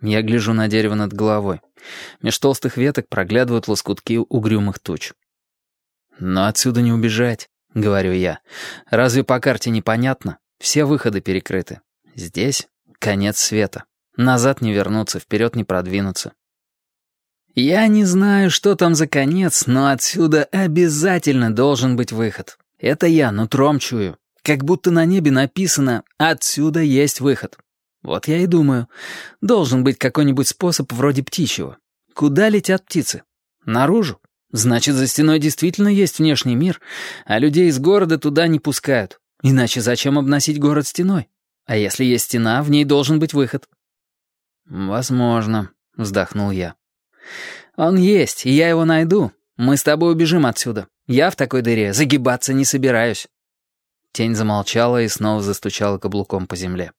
Я гляжу на дерево над головой. Меж толстых веток проглядывают лоскутки угрюмых туч. «Но отсюда не убежать», — говорю я. «Разве по карте непонятно? Все выходы перекрыты. Здесь конец света. Назад не вернуться, вперед не продвинуться». «Я не знаю, что там за конец, но отсюда обязательно должен быть выход. Это я нутром чую. Как будто на небе написано «Отсюда есть выход». Вот я и думаю, должен быть какой-нибудь способ вроде птичьего. Куда летят птицы? Наружу. Значит, за стеной действительно есть внешний мир, а людей из города туда не пускают. Иначе зачем обносить город стеной? А если есть стена, в ней должен быть выход. «Возможно», — вздохнул я. «Он есть, и я его найду. Мы с тобой убежим отсюда. Я в такой дыре загибаться не собираюсь». Тень замолчала и снова застучала каблуком по земле.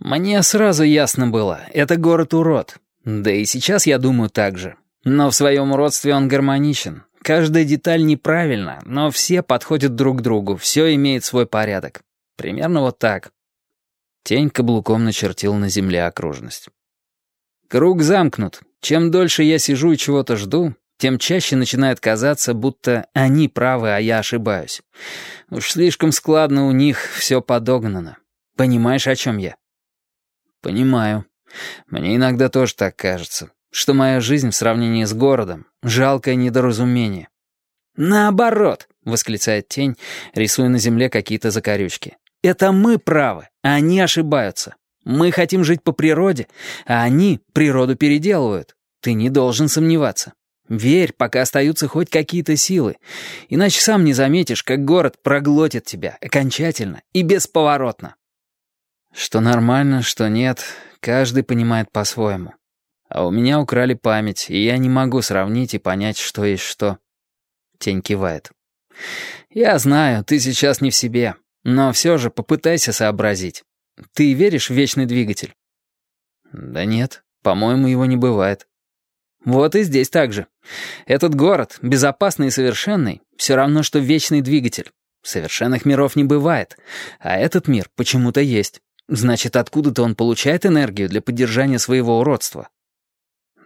Мне сразу ясно было, это город-урод. Да и сейчас я думаю так же. Но в своем уродстве он гармоничен. Каждая деталь неправильна, но все подходят друг к другу, все имеет свой порядок. Примерно вот так. Тень каблуком начертил на земле окружность. Круг замкнут. Чем дольше я сижу и чего-то жду, тем чаще начинает казаться, будто они правы, а я ошибаюсь. Уж слишком складно у них все подогнано. Понимаешь, о чем я? «Понимаю. Мне иногда тоже так кажется, что моя жизнь в сравнении с городом — жалкое недоразумение». «Наоборот», — восклицает тень, рисуя на земле какие-то закорючки. «Это мы правы, а они ошибаются. Мы хотим жить по природе, а они природу переделывают. Ты не должен сомневаться. Верь, пока остаются хоть какие-то силы. Иначе сам не заметишь, как город проглотит тебя окончательно и бесповоротно. Что нормально, что нет, каждый понимает по-своему. А у меня украли память, и я не могу сравнить и понять, что есть что. Тень кивает. «Я знаю, ты сейчас не в себе, но все же попытайся сообразить. Ты веришь в вечный двигатель?» «Да нет, по-моему, его не бывает». «Вот и здесь так же. Этот город, безопасный и совершенный, все равно, что вечный двигатель. Совершенных миров не бывает, а этот мир почему-то есть». Значит, откуда-то он получает энергию для поддержания своего уродства.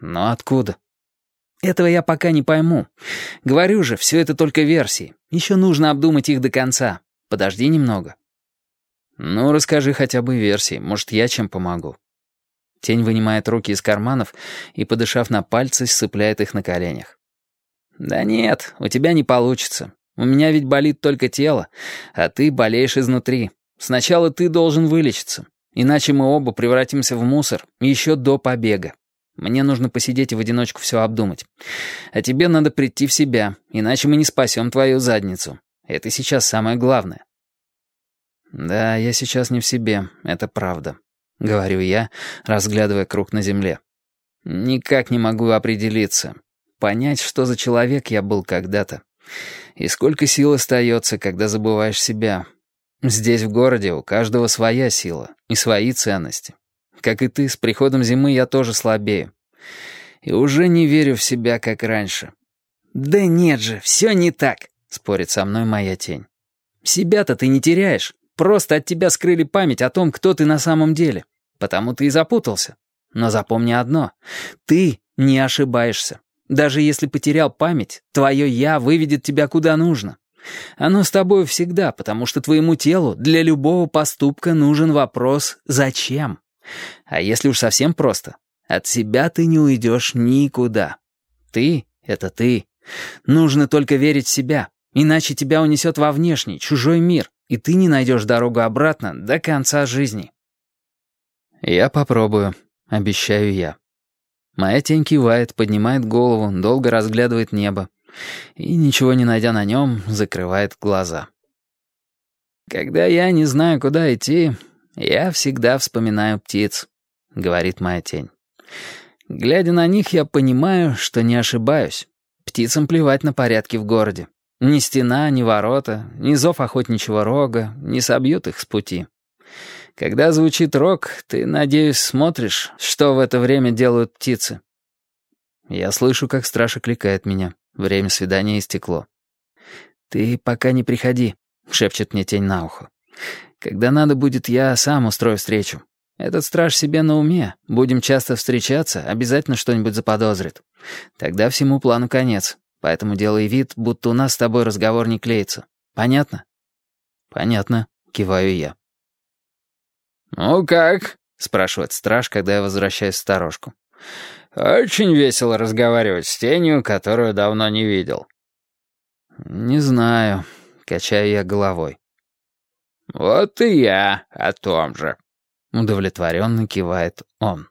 Но откуда? Этого я пока не пойму. Говорю же, все это только версии. Еще нужно обдумать их до конца. Подожди немного. Ну, расскажи хотя бы версии. Может, я чем помогу. Тень вынимает руки из карманов и, подышав на пальцы, сцепляет их на коленях. «Да нет, у тебя не получится. У меня ведь болит только тело, а ты болеешь изнутри. Сначала ты должен вылечиться, иначе мы оба превратимся в мусор еще до побега. Мне нужно посидеть и в одиночку все обдумать. А тебе надо прийти в себя, иначе мы не спасем твою задницу. Это сейчас самое главное». «Да, я сейчас не в себе, это правда», — говорю я, разглядывая круг на земле. «Никак не могу определиться, понять, что за человек я был когда-то. И сколько сил остается, когда забываешь себя, Здесь, в городе, у каждого своя сила и свои ценности. Как и ты, с приходом зимы я тоже слабею. И уже не верю в себя, как раньше. «Да нет же, все не так», — спорит со мной моя тень. «Себя-то ты не теряешь. Просто от тебя скрыли память о том, кто ты на самом деле. Потому ты и запутался. Но запомни одно. Ты не ошибаешься. Даже если потерял память, твое «я» выведет тебя куда нужно. Оно с тобой всегда, потому что твоему телу для любого поступка нужен вопрос «зачем?». А если уж совсем просто, от себя ты не уйдешь никуда. Ты — это ты. Нужно только верить в себя, иначе тебя унесет во внешний, чужой мир, и ты не найдешь дорогу обратно до конца жизни. Я попробую, обещаю я. Моя тень кивает, поднимает голову, долго разглядывает небо и, ничего не найдя на нем, закрывает глаза. «Когда я не знаю, куда идти, я всегда вспоминаю птиц», — говорит моя тень. «Глядя на них, я понимаю, что не ошибаюсь. Птицам плевать на порядки в городе. Ни стена, ни ворота, ни зов охотничьего рога не собьют их с пути. Когда звучит рог, ты, надеюсь, смотришь, что в это время делают птицы». Я слышу, как страж окликает меня. Время свидания истекло. «Ты пока не приходи», — шепчет мне тень на ухо. «Когда надо будет, я сам устрою встречу. Этот страж себе на уме. Будем часто встречаться, обязательно что-нибудь заподозрит. Тогда всему плану конец. Поэтому делай вид, будто у нас с тобой разговор не клеится. Понятно?» «Понятно», — киваю я. «Ну как?» — спрашивает страж, когда я возвращаюсь в сторожку. «Очень весело разговаривать с тенью, которую давно не видел». «Не знаю», — качаю я головой. «Вот и я о том же», — удовлетворенно кивает он.